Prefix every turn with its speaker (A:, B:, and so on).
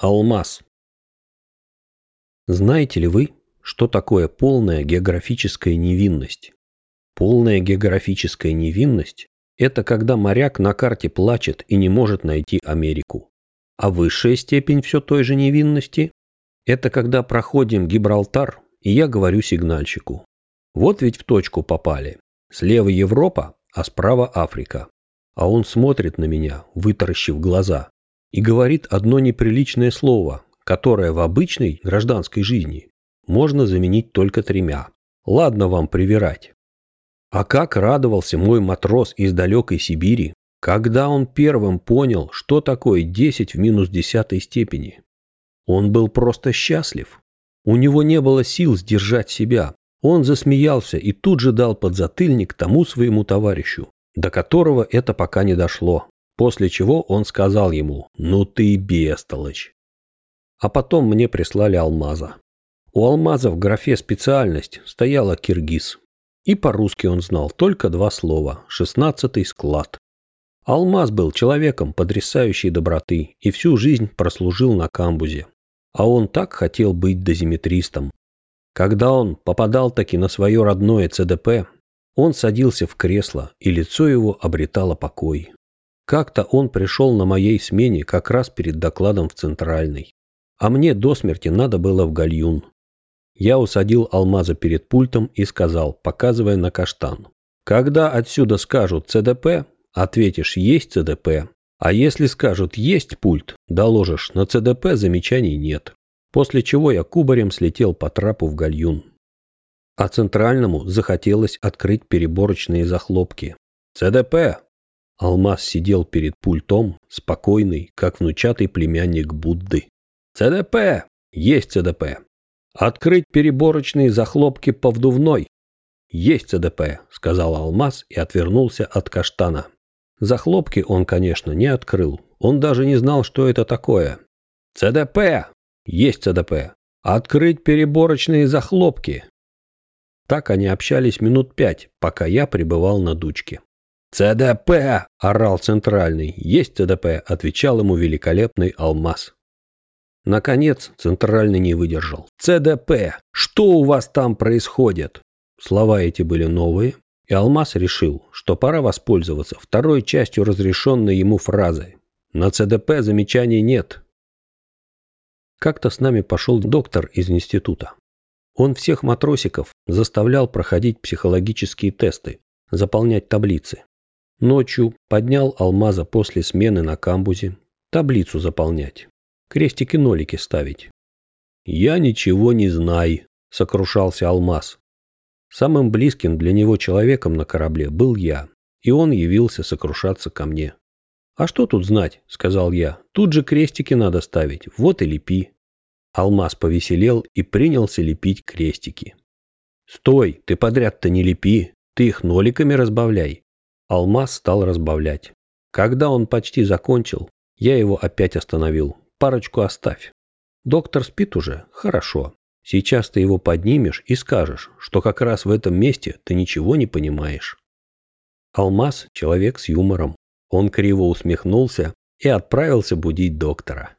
A: Алмаз. Знаете ли вы, что такое полная географическая невинность? Полная географическая невинность – это когда моряк на карте плачет и не может найти Америку. А высшая степень все той же невинности – это когда проходим Гибралтар, и я говорю сигнальщику. Вот ведь в точку попали. Слева Европа, а справа Африка. А он смотрит на меня, вытаращив глаза и говорит одно неприличное слово, которое в обычной гражданской жизни можно заменить только тремя. Ладно вам привирать. А как радовался мой матрос из далекой Сибири, когда он первым понял, что такое 10 в минус десятой степени. Он был просто счастлив. У него не было сил сдержать себя. Он засмеялся и тут же дал подзатыльник тому своему товарищу, до которого это пока не дошло. После чего он сказал ему «Ну ты бестолочь». А потом мне прислали алмаза. У алмаза в графе «Специальность» стояла киргиз. И по-русски он знал только два слова «шестнадцатый склад». Алмаз был человеком потрясающей доброты и всю жизнь прослужил на камбузе. А он так хотел быть дозиметристом. Когда он попадал таки на свое родное ЦДП, он садился в кресло, и лицо его обретало покой. Как-то он пришел на моей смене как раз перед докладом в Центральный. А мне до смерти надо было в гальюн. Я усадил Алмаза перед пультом и сказал, показывая на каштан. Когда отсюда скажут ЦДП, ответишь «Есть ЦДП». А если скажут «Есть пульт», доложишь «На ЦДП замечаний нет». После чего я кубарем слетел по трапу в гальюн. А Центральному захотелось открыть переборочные захлопки. «ЦДП!» Алмаз сидел перед пультом, спокойный, как внучатый племянник Будды. «ЦДП! Есть ЦДП! Открыть переборочные захлопки по вдувной!» «Есть ЦДП!» — сказал Алмаз и отвернулся от каштана. Захлопки он, конечно, не открыл. Он даже не знал, что это такое. «ЦДП! Есть ЦДП! Открыть переборочные захлопки!» Так они общались минут пять, пока я пребывал на дучке. «ЦДП!» – орал центральный. «Есть ЦДП!» – отвечал ему великолепный алмаз. Наконец, центральный не выдержал. «ЦДП! Что у вас там происходит?» Слова эти были новые, и Алмаз решил, что пора воспользоваться второй частью разрешенной ему фразы. «На ЦДП замечаний нет». Как-то с нами пошел доктор из института. Он всех матросиков заставлял проходить психологические тесты, заполнять таблицы. Ночью поднял алмаза после смены на камбузе. Таблицу заполнять. Крестики-нолики ставить. «Я ничего не знаю», — сокрушался алмаз. Самым близким для него человеком на корабле был я, и он явился сокрушаться ко мне. «А что тут знать?» — сказал я. «Тут же крестики надо ставить, вот и лепи». Алмаз повеселел и принялся лепить крестики. «Стой, ты подряд-то не лепи, ты их ноликами разбавляй. Алмаз стал разбавлять. Когда он почти закончил, я его опять остановил. Парочку оставь. Доктор спит уже? Хорошо. Сейчас ты его поднимешь и скажешь, что как раз в этом месте ты ничего не понимаешь. Алмаз – человек с юмором. Он криво усмехнулся и отправился будить доктора.